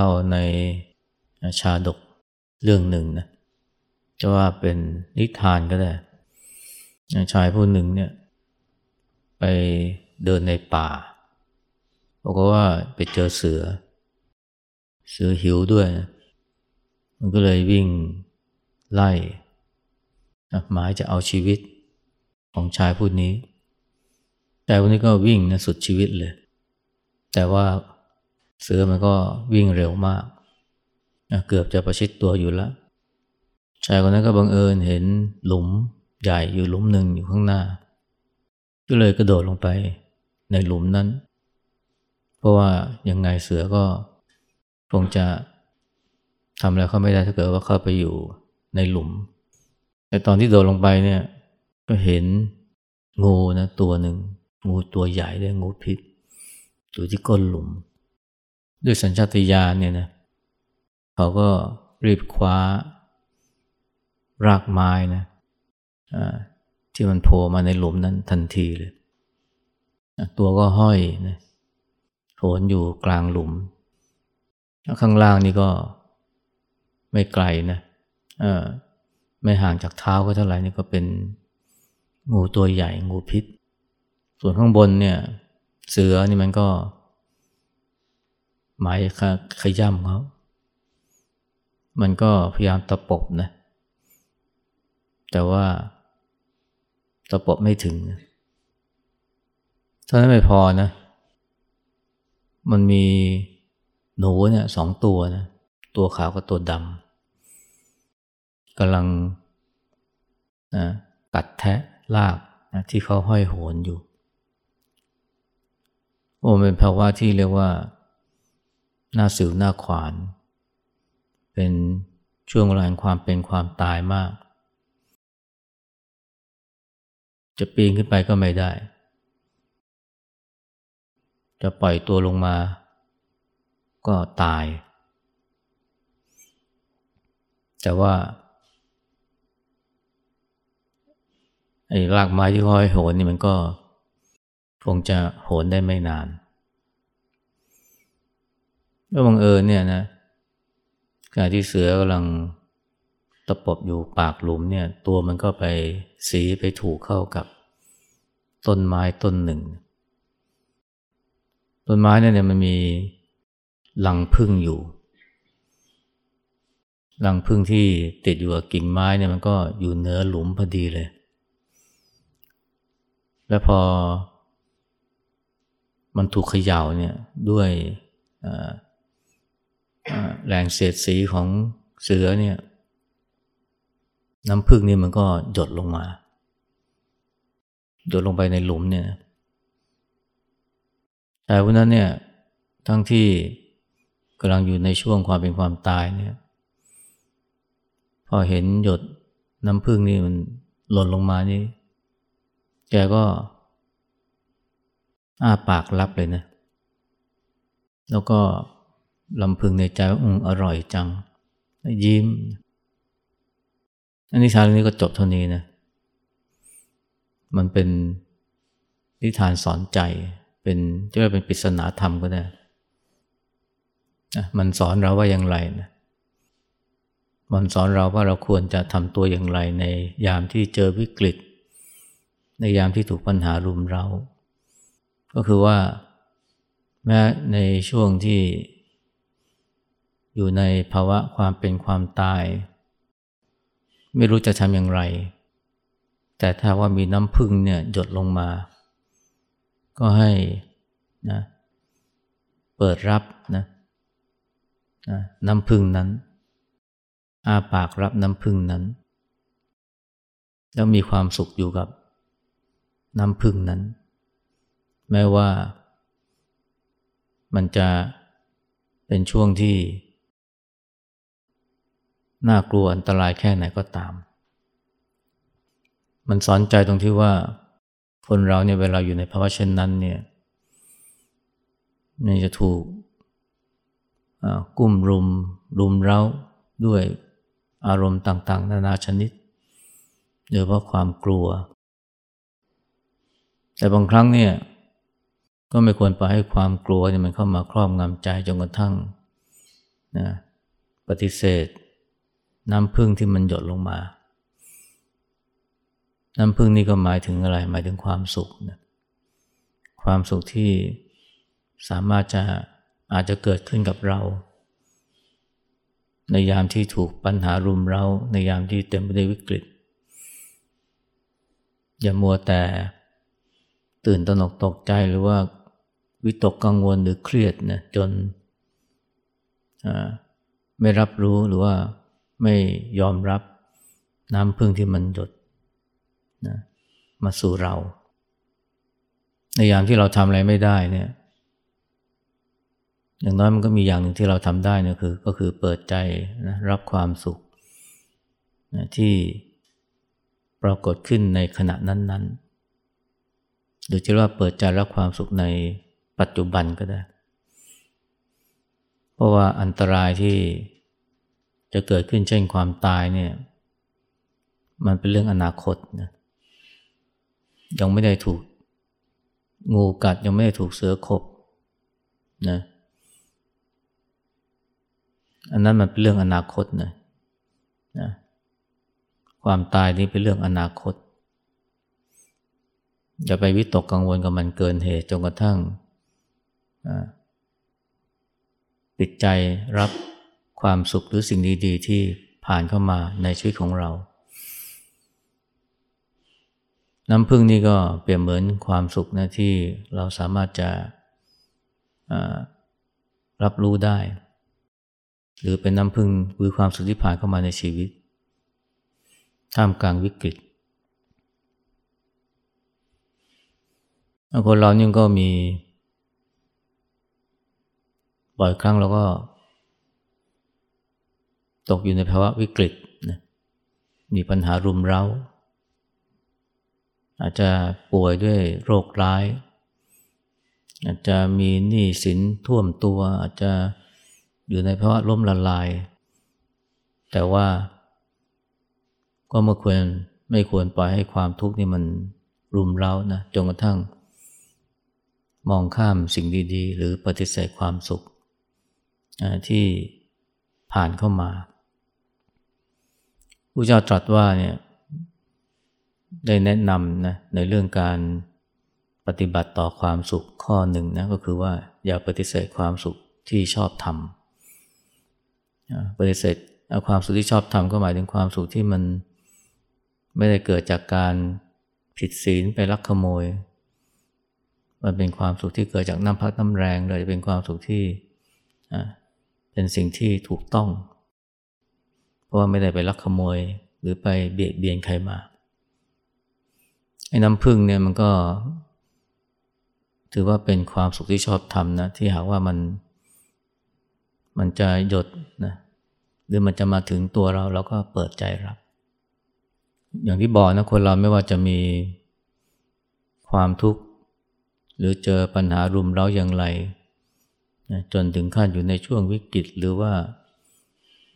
มีเรื่องเล่าในชาดกเรื่องหนึ่งนะจะว่าเป็นนิทานก็ได้ชายผู้หนึ่งเนี่ย ไปเดินในป่าบอกว่าไปเจอเสือ เสือหิวด้วยมันก็เลยวิ่งไล่หมายจะเอาชีวิตของชายผู้นี้ แต่วันนี้ก็วิ่งนะสุดชีวิตเลย แต่ว่า เสือมันก็วิ่งเร็วมากเกือบจะประชิดตัวอยู่แล้วชายคนนั้นก็บังเอิญเห็นหลุมใหญ่อยู่หลุมหนึ่งอยู่ข้างหน้า ก็เลยกระโดดลงไปในหลุมนั้น เพราะว่ายังไงเสือก็คงจะทำอะไรเขาไม่ได้ถ้าเกิดว่าเข้าไปอยู่ในหลุม แต่ตอนที่โดดลงไปเนี่ยก็เห็นงูนะตัวหนึ่งงูตัวใหญ่เลยงูพิษอยู่ที่ก้นหลุม ด้วยสัญชาตญาณเนี่ยนะเขาก็รีบคว้ารากไม้นะที่มันโผล่มาในหลุมนั้นทันทีเลย ตัวก็ห้อยนะโผล่อยู่กลางหลุม ข้างล่างนี่ก็ไม่ไกลนะไม่ห่างจากเท้าก็เท่าไหร่นี่ก็เป็นงูตัวใหญ่งูพิษ ส่วนข้างบนเนี่ย เสือนี่มันก็ ไม้ขย่ำเขา มันก็พยายามตะปบนะ แต่ว่าตะปบไม่ถึงเท่านั้นไม่พอนะ มันมีหนูเนี่ยสองตัวนะ ตัวขาวกับตัวดำกำลังนะกัดแทะลากนะที่เขาห้อยโหนอยู่ โอ้เป็นภาวะที่เรียกว่า หน้าสิวหน้าขวาน เป็นช่วงเวลาแห่งความเป็นความตายมาก จะปีนขึ้นไปก็ไม่ได้ จะปล่อยตัวลงมา ก็ตาย แต่ว่าไอ้รากไม้ที่ห้อยโหนนี่มันก็คงจะโหนได้ไม่นาน ก็บังเอิญเนี่ยนะขณะที่เสือกำลังตะปบอยู่ปากหลุมเนี่ย ตัวมันก็ไปสีไปถูกเข้ากับต้นไม้ต้นหนึ่ง ต้นไม้เนี่ยมันมีลังพึ่งอยู่ลังพึ่งที่ติดอยู่กับกิ่งไม้เนี่ยมันก็อยู่เนื้อหลุมพอดีเลย แล้วพอ มันถูกเขย่าเนี่ยด้วย แรงเสียดสีของเสือเนี่ย น้ำพึ่งนี่มันก็หยดลงมา หยดลงไปในหลุมเนี่ยแต่วันนั้นเนี่ย ทั้งที่กำลังอยู่ในช่วงความเป็นความตายเนี่ย พอเห็นหยดน้ำพึ่งนี่มันหล่นลงมานี่แกก็อ้าปากรับเลยนะ แล้วก็ ลำพึงในใจว่าอืมอร่อยจัง ยิ้ม อันนี้ชาเรื่องนี้ก็จบเท่านี้นะ มันเป็นนิทานสอนใจ เป็นจะว่าเป็นปริศนาธรรมก็ได้มันสอนเราว่าอย่างไรนะ มันสอนเราว่าเราควรจะทำตัวอย่างไรในยามที่เจอวิกฤต ในยามที่ถูกปัญหารุมเรา ก็คือว่า แม้ในช่วงที่ อยู่ในภาวะความเป็นความตาย ไม่รู้จะทำอย่างไร แต่ถ้าว่ามีน้ำพึ่งเนี่ยหยดลงมา ก็ให้นะเปิดรับนะนะน้ำพึ่งนั้นอาปากรับน้ำพึ่งนั้น แล้วมีความสุขอยู่กับน้ำพึ่งนั้น แม้ว่ามันจะเป็นช่วงที่ น่ากลัวอันตรายแค่ไหนก็ตาม มันสอนใจตรงที่ว่า คนเราเนี่ยเวลาอยู่ในภาวะเช่นนั้นเนี่ยมันจะถูกกุ้มรุม รุมเร้าด้วยอารมณ์ต่างๆ นานาชนิดโดยเพราะความกลัว แต่บางครั้งเนี่ยก็ไม่ควรปล่อยให้ความกลัวเนี่ยมันเข้ามาครอบงำใจจนกระทั่งนะปฏิเสธ น้ำพึ่งที่มันหยดลงมา น้ำพึ่งนี่ก็หมายถึงอะไร หมายถึงความสุขนะความสุขที่สามารถจะอาจจะเกิดขึ้นกับเรา ในยามที่ถูกปัญหารุมเราในยามที่เต็มไปด้วยวิกฤต อย่ามัวแต่ตื่นตระหนกตกใจหรือว่าวิตกกังวลหรือเครียดนะจนไม่รับรู้หรือว่า ไม่ยอมรับน้ำพึ่งที่มันหยดนะมาสู่เรา ในยามที่เราทำอะไรไม่ได้เนี่ย อย่างน้อยมันก็มีอย่างหนึ่งที่เราทำได้นะคือ ก็คือเปิดใจนะรับความสุขนะที่ปรากฏขึ้นในขณะนั้น ๆ หรือจะว่าเปิดใจรับความสุขในปัจจุบันก็ได้ เพราะว่าอันตรายที่ จะเกิดขึ้นเช่นความตายเนี่ยมันเป็นเรื่องอนาคตนะยังไม่ได้ถูกงูกัดยังไม่ได้ถูกเสือขบนะอันนั้นมันเป็นเรื่องอนาคตนะนะความตายนี้เป็นเรื่องอนาคต อย่าไปวิตกกังวลกับมันเกินเหตุจนกระทั่งปิดใจรับ ความสุขหรือสิ่งดีๆ ที่ผ่านเข้ามาในชีวิตของเรา น้ำพึ่งนี่ก็เปรียบเหมือนความสุขนะที่เราสามารถจะรับรู้ได้ หรือเป็นน้ำพึ่งหรือความสุขที่ผ่านเข้ามาในชีวิต ท่ามกลางวิกฤตคนเรานี่ก็มี บ่อยครั้งเราก็ ตกอยู่ในภาวะวิกฤตนะมีปัญหารุมเร้า อาจจะป่วยด้วยโรคร้าย อาจจะมีหนี้สินท่วมตัว อาจจะอยู่ในภาวะล้มละลาย แต่ว่า ก็ไม่ควรไม่ควรปล่อยให้ความทุกข์นี่มันรุมเร้านะจนกระทั่ง มองข้ามสิ่งดีๆ หรือปฏิเสธความสุขที่ผ่านเข้ามา ผู้เจ้าตรัสว่าเนี่ยได้แนะนำนะในเรื่องการปฏิบัติต่อความสุขข้อหนึ่งนะก็คือว่าอย่าปฏิเสธความสุขที่ชอบทำปฏิเสธความสุขที่ชอบทำก็หมายถึงความสุขที่มันไม่ได้เกิดจากการผิดศีลไปลักขโมย มันเป็นความสุขที่เกิดจากน้ำพักน้ำแรงเลยเป็นความสุขที่เป็นสิ่งที่ถูกต้อง เพราะว่าไม่ได้ไปลักขโมยหรือไปเบียดเบียนใครมา ไอ้น้ำพึ่งเนี่ยมันก็ ถือว่าเป็นความสุขที่ชอบทำนะ ที่หากว่ามัน มันจะหยดนะหรือมันจะมาถึงตัวเราเราก็เปิดใจรับ อย่างที่บอกนะคนเราไม่ว่าจะมีความทุกข์หรือเจอปัญหารุมเร้าอย่างไรนะจนถึงขั้นอยู่ในช่วงวิกฤตหรือว่า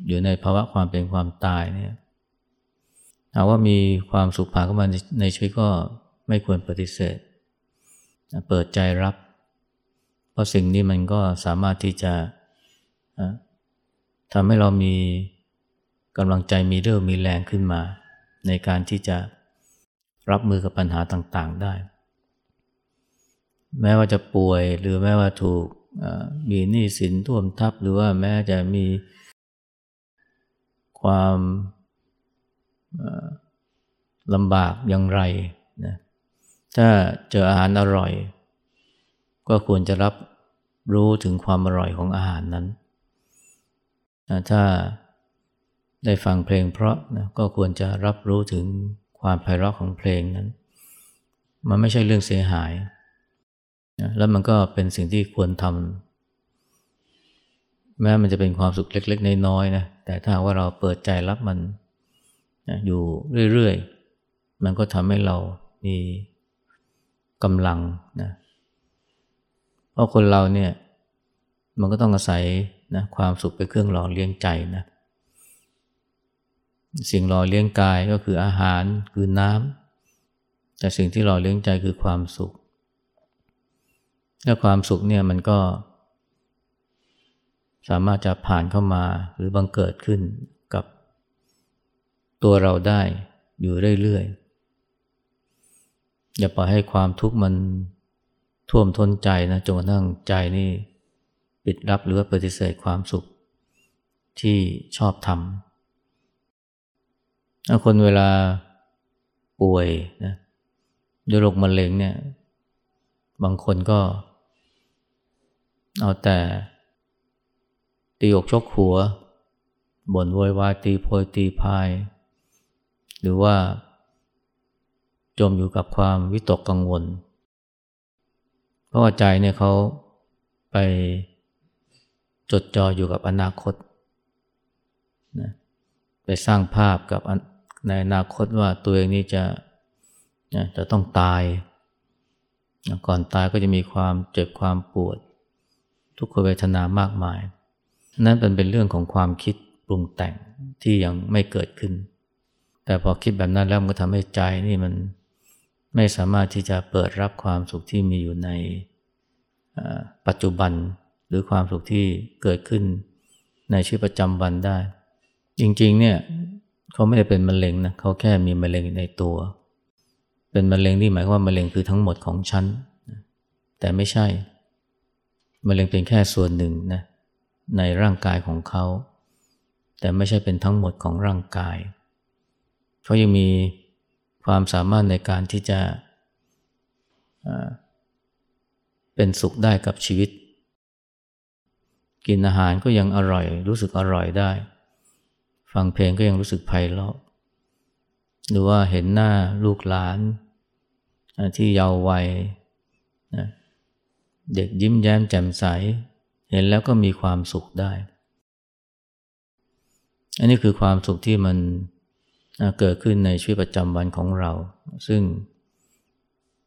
อยู่ในภาวะความเป็นความตายเนี่ยหากว่ามีความสุขผ่านเข้ามาในชีวิตก็ไม่ควรปฏิเสธ เปิดใจรับ เพราะสิ่งนี้มันก็สามารถที่จะทำให้เรามีกำลังใจมีเรี่ยวมีแรงขึ้นมา ในการที่จะรับมือกับปัญหาต่างๆได้ แม้ว่าจะป่วยหรือแม้ว่าถูกมีหนี้สินท่วมทับหรือว่าแม้จะมี ความลำบากอย่างไรนะถ้าเจออาหารอร่อย ก็ควรจะรับรู้ถึงความอร่อยของอาหารนั้นถ้าได้ฟังเพลงเพราะนะก็ควรจะรับรู้ถึงความไพเราะของเพลงนั้น มันไม่ใช่เรื่องเสียหายนะแล้วมันก็เป็นสิ่งที่ควรทำ แม้มันจะเป็นความสุขเล็ก ๆ น้อยๆนะแต่ถ้าว่าเราเปิดใจรับมันนะอยู่เรื่อยๆ มันก็ทำให้เรามีกำลังนะเพราะคนเราเนี่ยมันก็ต้องอาศัยนะความสุขเป็นเครื่องหล่อเลี้ยงใจนะสิ่งหล่อเลี้ยงกายก็คืออาหารคือน้ำแต่สิ่งที่หล่อเลี้ยงใจคือความสุขและความสุขเนี่ยมันก็ สามารถจะผ่านเข้ามาหรือบังเกิดขึ้นกับตัวเราได้อยู่เรื่อยๆ อย่าปล่อยให้ความทุกข์มันท่วมท้นใจนะจนกระทั่งใจนี่ปิดรับหรือว่าปฏิเสธความสุขที่ชอบทำคนเวลาป่วยนะด้วยโรคมะเร็งเนี่ย บางคนก็เอาแต่ ตีอกชกหัว บ่นโวยวายตีโพยตีพาย หรือว่า จมอยู่กับความวิตกกังวล เพราะว่าใจเนี่ยเขาไปจดจ่ออยู่กับอนาคตนะไปสร้างภาพกับในอนาคตว่าตัวเองนี่จะจะต้องตาย ก่อนตายก็จะมีความเจ็บความปวด ทุกขเวทนามากมาย นั่นเป็นเป็นเรื่องของความคิดปรุงแต่งที่ยังไม่เกิดขึ้น แต่พอคิดแบบนั้นแล้วมันก็ทำให้ใจนี่มันไม่สามารถที่จะเปิดรับความสุขที่มีอยู่ในปัจจุบันหรือความสุขที่เกิดขึ้นในชีวิตประจำวันได้ จริงๆเนี่ยเขาไม่ได้เป็นมะเร็งนะเขาแค่มีมะเร็งในตัว เป็นมะเร็งที่หมายว่ามะเร็งคือทั้งหมดของฉันแต่ไม่ใช่มะเร็งเป็นแค่ส่วนหนึ่งนะ ในร่างกายของเขา แต่ไม่ใช่เป็นทั้งหมดของร่างกาย เขายังมีความสามารถในการที่จะเป็นสุขได้กับชีวิต กินอาหารก็ยังอร่อย รู้สึกอร่อยได้ ฟังเพลงก็ยังรู้สึกไพเราะหรือว่าเห็นหน้าลูกหลานที่เยาว์วัยเด็กยิ้มแย้มแจ่มใส เห็นแล้วก็มีความสุขได้ อันนี้คือความสุขที่มันเกิดขึ้นในชีวิตประจำวันของเรา ซึ่ง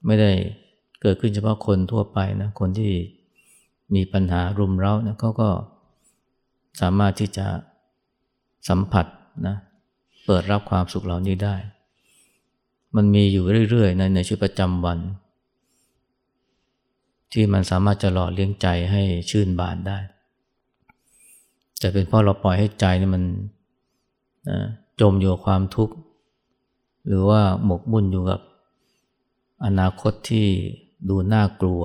ไม่ได้เกิดขึ้นเฉพาะคนทั่วไปนะคนที่มีปัญหารุมเร้านะเขาก็สามารถที่จะสัมผัสนะเปิดรับความสุขเหล่านี้ได้ มันมีอยู่เรื่อยๆ ในในชีวิตประจำวัน ที่มันสามารถจะหล่อเลี้ยงใจให้ชื่นบานได้ แต่เป็นเพราะเราปล่อยให้ใจนี่มันจมอยู่กับความทุกข์ หรือว่าหมกมุ่นอยู่กับอนาคตที่ดูน่ากลัว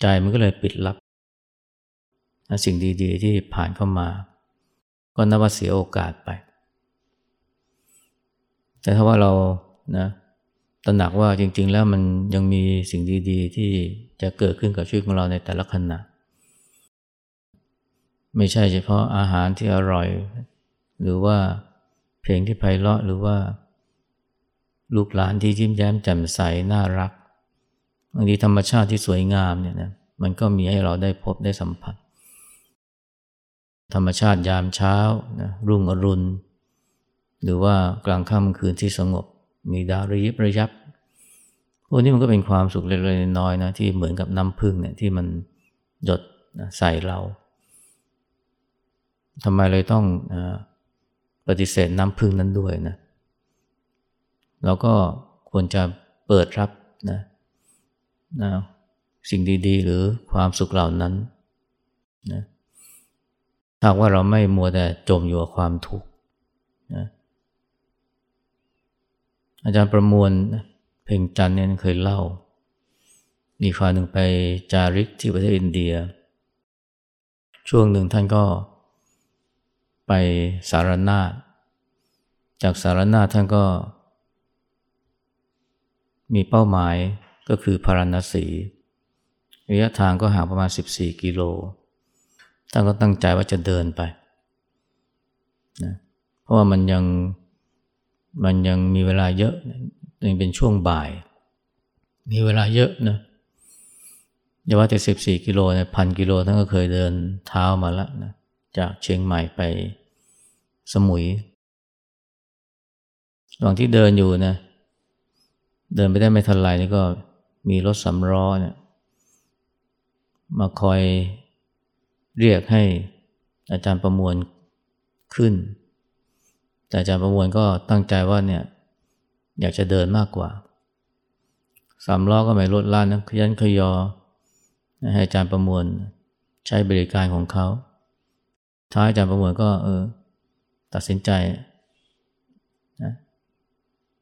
ใจมันก็เลยปิดลับ สิ่งดีๆที่ผ่านเข้ามา ก็นับว่าเสียโอกาสไป แต่ถ้าว่าเรานะ ตระหนักว่าจริง ๆ แล้วมันยังมีสิ่งดี ๆ ที่จะเกิดขึ้นกับชีวิตของเราในแต่ละขณะ ไม่ใช่เฉพาะอาหารที่อร่อย หรือว่าเพลงที่ไพเราะหรือว่า ลูกหลานที่ยิ้มแย้มแจ่มใสน่ารักบางทีธรรมชาติที่สวยงามเนี่ยนะมันก็มีให้เราได้พบได้สัมผัส ธรรมชาติยามเช้านะรุ่งอรุณ หรือว่ากลางค่ำคืนที่สงบ มีดาวระยิบระยับพวกนี้มันก็เป็นความสุขเล็กๆน้อยๆนะที่เหมือนกับน้ำพึ่งเนี่ยที่มันหยดใส่เราทำไมเลยต้องอปฏิเสธน้ำพึ่งนั้นด้วยนะเราก็ควรจะเปิดรับนะนะสิ่งดีๆ หรือความสุขเหล่านั้นนะหากว่าเราไม่มัวแต่จมอยู่กับความทุกข์นะ อาจารย์ประมวลเพ่งจันเนี่ยเคยเล่า มีคราวหนึ่งไปจาริกที่ประเทศอินเดีย ช่วงหนึ่งท่านก็ไปสารนาฏจากสารนาฏท่านก็ มีเป้าหมายก็คือพาราณสีระยะทางก็ห่างประมาณ 14 กิโล ท่านก็ตั้งใจว่าจะเดินไปนะเพราะว่ามันยัง มันยังมีเวลาเยอะยังเป็นช่วงบ่าย มีเวลาเยอะนะอย่าว่าแต่สิบสี่กิโลเนี่ยพันกิโลท่านก็เคยเดินเท้ามาแล้วนะจากเชียงใหม่ไปสมุยระหว่างที่เดินอยู่นะเดินไปได้ไม่ทันไรนี่ก็มีรถสำล้อเนี่ยมาคอยเรียกให้อาจารย์ประมวลขึ้น แต่อาจารย์ประมวลก็ตั้งใจว่าเนี่ยอยากจะเดินมากกว่าสามล้อก็ไม่ลดล้านนะขยันขยอให้อาจารย์ประมวลใช้บริการของเขาท้ายอาจารย์ประมวลก็เออตัดสินใจนะ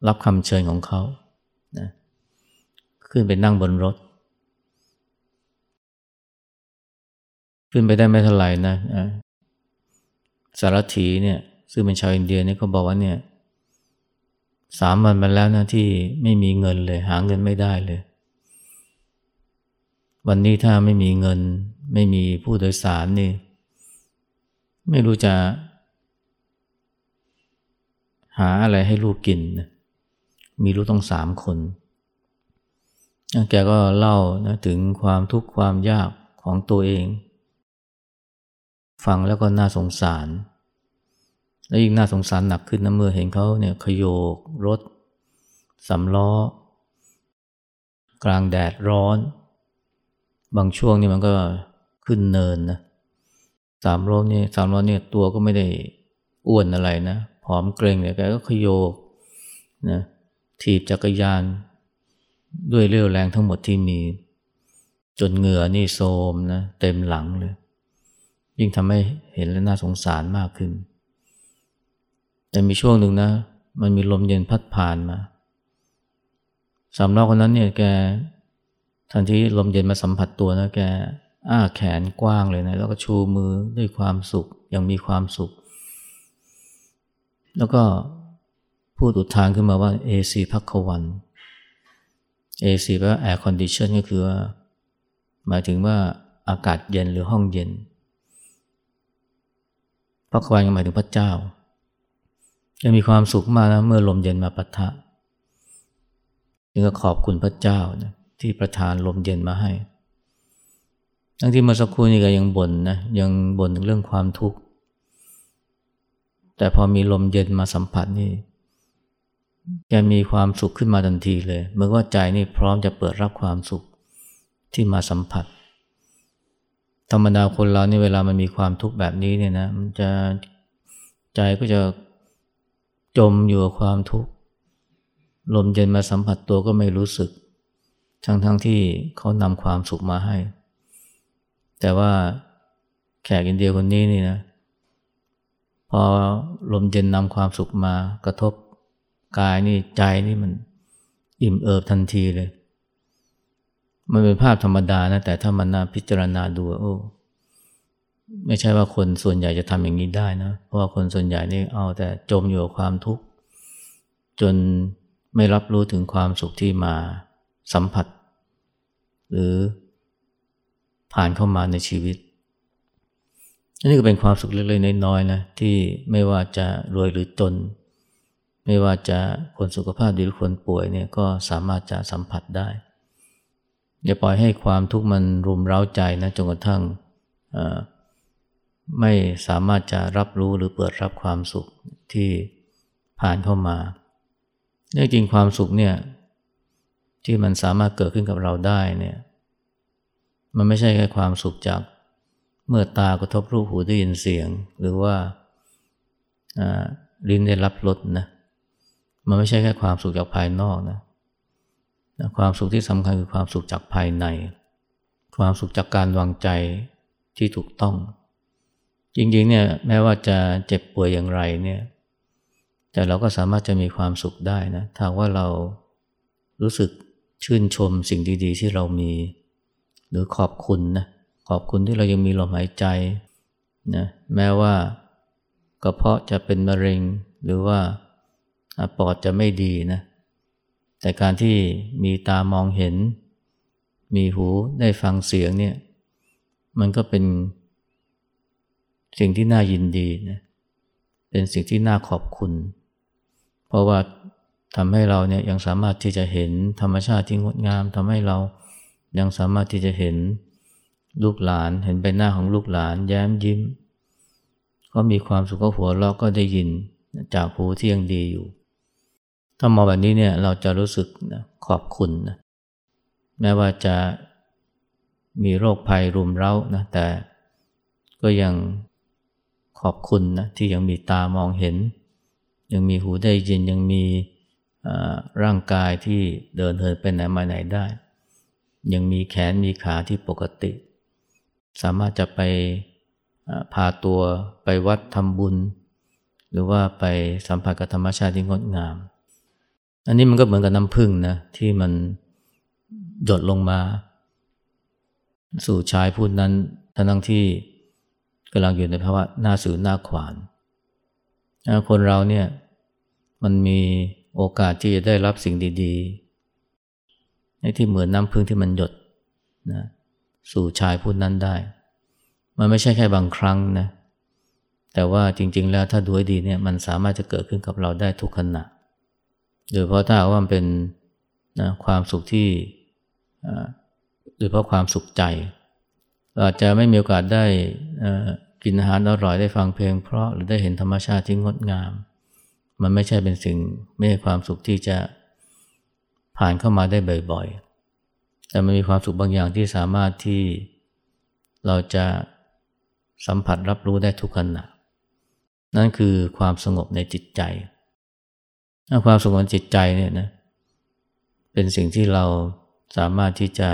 รับคำเชิญของเขานะขึ้นไปนั่งบนรถ ขึ้นไปได้ไม่เท่าไหร่นะสารถีเนี่ย ซึ่งเป็นชาวอินเดียเนี่ยเขาบอกว่าเนี่ยสามวันมาแล้วนะที่ไม่มีเงินเลย หาเงินไม่ได้เลย วันนี้ถ้าไม่มีเงิน ไม่มีผู้โดยสารนี่ ไม่รู้จะ หาอะไรให้ลูกกินนะมีลูกต้องสามคน แกก็เล่านะถึงความทุกข์ความยากของตัวเอง ฟังแล้วก็น่าสงสาร และยิ่งน่าสงสารหนักขึ้นนะเมื่อเห็นเขาเนี่ยขยโยกรถสำล้อ กลางแดดร้อน บางช่วงนี่มันก็ขึ้นเนินนะสามล้อนี่สามล้อเนี่ยตัวก็ไม่ได้อ้วนอะไรนะผอมเกรงเนี่ยแกก็ขยโยกนะถีบจักรยาน ด้วยเรี่ยวแรงทั้งหมดที่มี จนเหงื่อนี่โซมนะเต็มหลังเลย ยิ่งทำให้เห็นแล้วน่าสงสารมากขึ้น แต่มีช่วงหนึ่งนะ มันมีลมเย็นพัดผ่านมาสามล้อคนนั้นเนี่ยแกทันทีลมเย็นมาสัมผัสตัวนะแกอ้าแขนกว้างเลยนะ แล้วก็ชูมือด้วยความสุขอย่างมีความสุข แล้วก็พูดอุทานขึ้นมาว่า AC พักควัน AC แปลว่า air condition ก็คือว่า หมายถึงว่าอากาศเย็นหรือห้องเย็นพักควันก็หมายถึงพระเจ้า จะมีความสุขมากนะเมื่อลมเย็นมาปะทะจึงก็ขอบคุณพระเจ้านะที่ประทานลมเย็นมาให้ ทั้งที่เมื่อสักครู่นี้ก็ยังบ่นนะยังบ่นถึงเรื่องความทุกข์ แต่พอมีลมเย็นมาสัมผัสนี่แกมีความสุขขึ้นมาทันทีเลยเมื่อว่าใจนี่พร้อมจะเปิดรับความสุขที่มาสัมผัส ธรรมดาคนเรานี่เวลามันมีความทุกข์แบบนี้เนี่ยนะมันจะใจก็จะ จมอยู่กับความทุกข์ลมเย็นมาสัมผัสตัวก็ไม่รู้สึก ทั้งๆทที่เขานำความสุขมาให้ แต่ว่าแขกอินเดียคนนี้นี่นะ พอลมเย็นนำความสุขมากระทบกายนี่ใจนี่มันอิ่มเอิบทันทีเลย มันเป็นภาพธรรมดานะ แต่ถ้ามันน่าพิจารณาดูโอ้ ไม่ใช่ว่าคนส่วนใหญ่จะทำอย่างนี้ได้นะ เพราะว่าคนส่วนใหญ่นี่เอาแต่จมอยู่กับความทุกข์จนไม่รับรู้ถึงความสุขที่มาสัมผัส หรือผ่านเข้ามาในชีวิตอันนี้ก็เป็นความสุขเล็กๆน้อยๆนะที่ไม่ว่าจะรวยหรือจน ไม่ว่าจะคนสุขภาพดีหรือคนป่วยเนี่ยก็สามารถจะสัมผัสได้ อย่าปล่อยให้ความทุกข์มันรุมเร้าใจนะจนกระทั่ง ไม่สามารถจะรับรู้หรือเปิดรับความสุขที่ผ่านเข้ามาเนื่องจริงความสุขเนี่ยที่มันสามารถเกิดขึ้นกับเราได้เนี่ยมันไม่ใช่แค่ความสุขจากเมื่อตากระทบรูปหูได้ยินเสียง หรือว่าลิ้นได้รับรสนะมันไม่ใช่แค่ความสุขจากภายนอกนะความสุขที่สำคัญคือความสุขจากภายใน ความสุขจากการวางใจที่ถูกต้อง จริงๆเนี่ยแม้ว่าจะเจ็บป่วยอย่างไรเนี่ยแต่เราก็สามารถจะมีความสุขได้นะถ้าว่าเรารู้สึกชื่นชมสิ่งดีๆ ที่เรามี หรือขอบคุณนะขอบคุณที่เรายังมีลมหายใจนะแม้ว่ากระเพาะจะเป็นมะเร็งหรือว่าปอดจะไม่ดีนะแต่การที่มีตามองเห็น มีหูได้ฟังเสียงเนี่ยมันก็เป็น สิ่งที่น่ายินดีนะเป็นสิ่งที่น่าขอบคุณ เพราะว่าทำให้เราเนี่ยยังสามารถที่จะเห็นธรรมชาติที่งดงามทำให้เรายังสามารถที่จะเห็นลูกหลาน เห็นใบหน้าของลูกหลาน แย้มยิ้ม ก็มีความสุขก็หัวเราะก็ได้ยินจากหูที่ยังดีอยู่ ถ้ามองแบบนี้เนี่ยเราจะรู้สึกนะขอบคุณนะแม้ว่าจะมีโรคภัยรุมเร้านะแต่ก็ยัง ขอบคุณนะที่ยังมีตามองเห็น ยังมีหูได้ยินยังมีร่างกายที่เดินเหินไปไหนมาไหนได้ ยังมีแขนมีขาที่ปกติ สามารถจะไปพาตัวไปวัดทำบุญ หรือว่าไปสัมผัสกับธรรมชาติที่งดงาม อันนี้มันก็เหมือนกับน้ำพึ่งนะที่มันหยดลงมา สู่ชายผู้นั้นทั้งที่ กำลังอยู่ในภาวะหน้าสื่อหน้าขวาน คนเราเนี่ยมันมีโอกาสที่จะได้รับสิ่งดีๆในที่เหมือนน้ำพึ่งที่มันหยดนะสู่ชายผู้นั้นได้ มันไม่ใช่แค่บางครั้งนะแต่ว่าจริง ๆ แล้วถ้าดูให้ดีเนี่ยมันสามารถจะเกิดขึ้นกับเราได้ทุกขณะโดยเพราะถ้าว่ามันเป็นนะความสุขที่โดยเพราะความสุขใจ อาจจะไม่มีโอกาสได้กินอาหารอร่อยได้ฟังเพลง เพราะหรือได้เห็นธรรมชาติที่งดงาม มันไม่ใช่เป็นสิ่งไม่ใช่ความสุขที่จะผ่านเข้ามาได้บ่อยๆ แต่มันมีความสุขบางอย่างที่สามารถที่เราจะสัมผัสรับรู้ได้ทุกขณะ นั่นคือความสงบในจิตใจ ความสงบในจิตใจเนี่ยนะ เป็นสิ่งที่เราสามารถที่จะ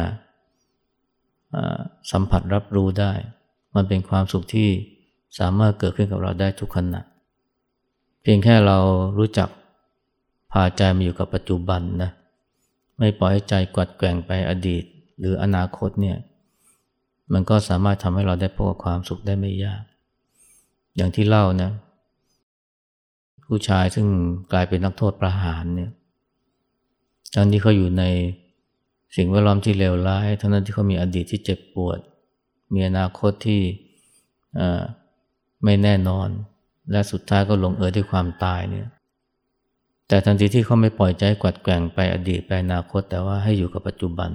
สัมผัสรับรู้ได้ มันเป็นความสุขที่สามารถเกิดขึ้นกับเราได้ทุกขณะ เพียงแค่เรารู้จักพาใจมาอยู่กับปัจจุบันนะ ไม่ปล่อยให้ใจกวัดแกว่งไปอดีต หรืออนาคตเนี่ย มันก็สามารถทำให้เราได้พบกับความสุขได้ไม่ยาก อย่างที่เล่านะ ผู้ชายซึ่งกลายเป็นนักโทษประหารเนี่ยตอนที่เขาอยู่ใน สิ่งแวดล้อมที่เลวร้ายทั้งนั้นที่เขามีอดีตที่เจ็บปวด มีอนาคตที่ไม่แน่นอน และสุดท้ายก็ลงเอยด้วยความตายเนี่ยแต่ทันทีที่เขาไม่ปล่อยใจกวัดแกว่งไปอดีตไปอนาคตแต่ว่าให้อยู่กับปัจจุบัน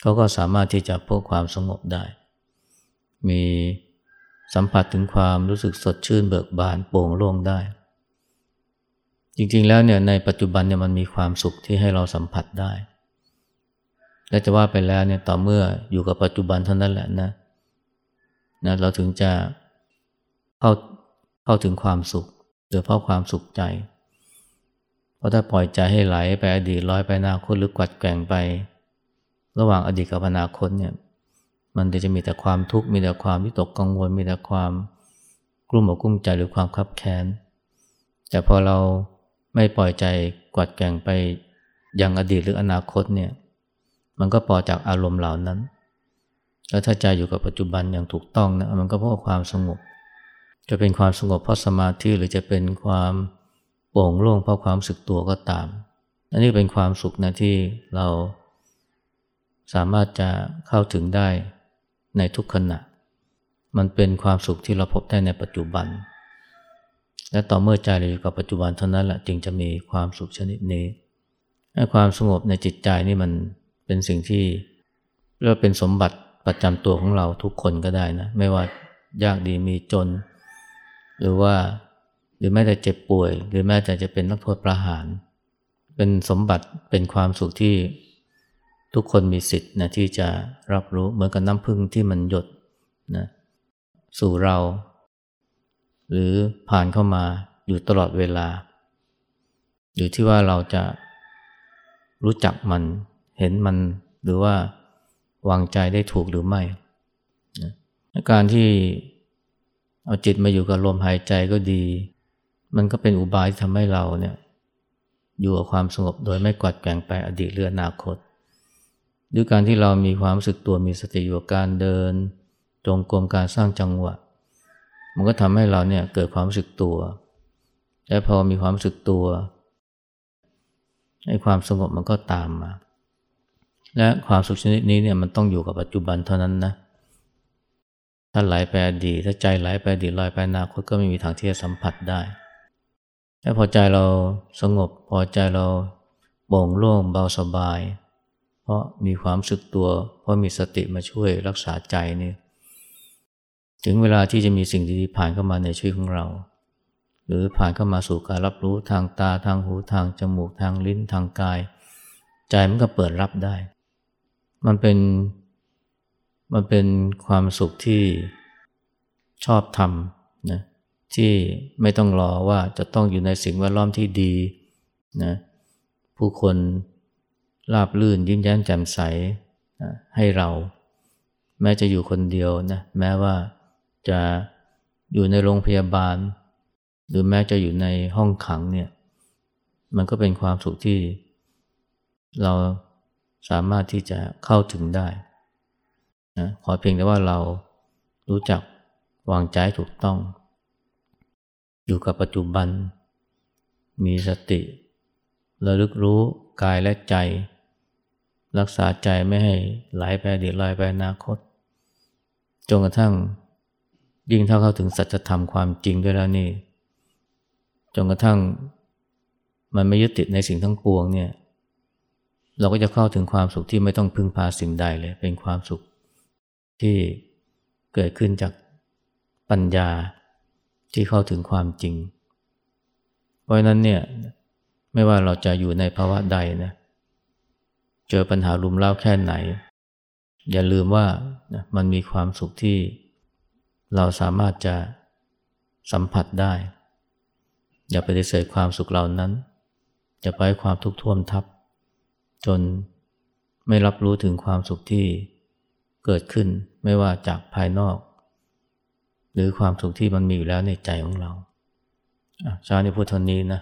เขาก็สามารถที่จะพบความสงบได้ มีสัมผัสถึงความรู้สึกสดชื่นเบิกบานโปร่งโล่งได้ จริงๆแล้วเนี่ยในปัจจุบันเนี่ยมันมีความสุขที่ให้เราสัมผัสได้ และจะว่าไปแล้วเนี่ยต่อเมื่ออยู่กับปัจจุบันเท่านั้นแหละนะนะเราถึงจะเข้าเข้าถึงความสุขโดยเพราะความสุขใจ เพราะถ้าปล่อยใจให้ไหลไปอดีตลอยไปอนาคตหรือกวัดแกงไป ระหว่างอดีตกับอนาคตเนี่ยมันจะมีแต่ความทุกข์มีแต่ความวิตกกังวลมีแต่ความกลุ้มอกกลุ้มใจหรือความคับแค้นแต่พอเราไม่ปล่อยใจกวัดแกงไปยังอดีตหรืออนาคตเนี่ย มันก็ปลอจากอารมณ์เหล่านั้น แล้วถ้าใจอยู่กับปัจจุบันอย่างถูกต้องนะมันก็เพราะความสงบ จะเป็นความสงบเพราะสมาธิหรือจะเป็นความโปร่งโล่งเพราะความสึกตัวก็ตาม อันนี้เป็นความสุขนะที่เราสามารถจะเข้าถึงได้ในทุกขณะ มันเป็นความสุขที่เราพบได้ในปัจจุบัน และต่อเมื่อใจเราอยู่กับปัจจุบันเท่านั้นแหละจึงจะมีความสุขชนิดนี้ ความสงบในจิตใจนี่มัน เป็นสิ่งที่เรียกเป็นสมบัติประจำตัวของเราทุกคนก็ได้นะไม่ว่ายากดีมีจน หรือว่าหรือแม้แต่เจ็บป่วย หรือแม้แต่จะเป็นนักโทษประหาร เป็นสมบัติเป็นความสุขที่ทุกคนมีสิทธิ์นะที่จะรับรู้เหมือนกับน้ำพึ่งที่มันหยดนะสู่เรา หรือผ่านเข้ามาอยู่ตลอดเวลา อยู่ที่ว่าเราจะรู้จักมัน เห็นมันหรือว่าวางใจได้ถูกหรือไม่นะการที่เอาจิตมาอยู่กับลมหายใจก็ดี มันก็เป็นอุบายที่ทำให้เราเนี่ยอยู่กับความสงบโดยไม่กวัดแกงไปอดีตหรืออนาคตด้วยการที่เรามีความรู้สึกตัวมีสติอยู่กับการเดิน จงกรมการสร้างจังหวะ มันก็ทำให้เราเนี่ยเกิดความรู้สึกตัว และพอมีความรู้สึกตัวให้ความสงบมันก็ตามมา และความสุขชนิดนี้เนี่ยมันต้องอยู่กับปัจจุบันเท่านั้นนะ ถ้าไหลไปอดีตถ้าใจไหลไปอดีตลอยไปอนาคตก็ไม่มีทางที่จะสัมผัสได้ถ้าพอใจเราสงบพอใจเราโปร่งโล่งเบาสบาย เพราะมีความสึกตัว เพราะมีสติมาช่วยรักษาใจนี่ถึงเวลาที่จะมีสิ่งดีๆผ่านเข้ามาในชีวิตของเรา หรือผ่านเข้ามาสู่การรับรู้ทางตาทางหูทางจมูกทางลิ้นทางกาย ใจมันก็เปิดรับได้ มันเป็น มันเป็นความสุขที่ชอบทำนะที่ไม่ต้องรอว่าจะต้องอยู่ในสิ่งแวดล้อมที่ดีนะผู้คนราบลื่นยิ้มแย้มแจ่มใสให้เรา แม้จะอยู่คนเดียวนะแม้ว่าจะอยู่ในโรงพยาบาล หรือแม้จะอยู่ในห้องขังเนี่ยมันก็เป็นความสุขที่เรา สามารถที่จะเข้าถึงได้นะขอเพียงแต่ว่าเรารู้จักวางใจถูกต้อง อยู่กับปัจจุบัน มีสติระลึกรู้กายและใจ รักษาใจไม่ให้ไหลไปอดีตลอยไปอนาคตจนกระทั่งยิ่งเท่าเข้าถึงสัจธรรมความจริงด้วยแล้วนี่จนกระทั่งมันไม่ยึดติดในสิ่งทั้งปวงเนี่ย เราก็จะเข้าถึงความสุขที่ไม่ต้องพึ่งพาสิ่งใดเลย เป็นความสุขที่เกิดขึ้นจากปัญญาที่เข้าถึงความจริง เพราะนั้นเนี่ยไม่ว่าเราจะอยู่ในภาวะใดนะเจอปัญหารุมเร้าแค่ไหน อย่าลืมว่ามันมีความสุขที่เราสามารถจะสัมผัสได้ อย่าไปฏิเสธความสุขเหล่านั้นจะไปความทุกข์ท่วมทับ จนไม่รับรู้ถึงความสุขที่เกิดขึ้นไม่ว่าจากภายนอก หรือความสุขที่มันมีอยู่แล้วในใจของเราชาในพุทธนี้นะ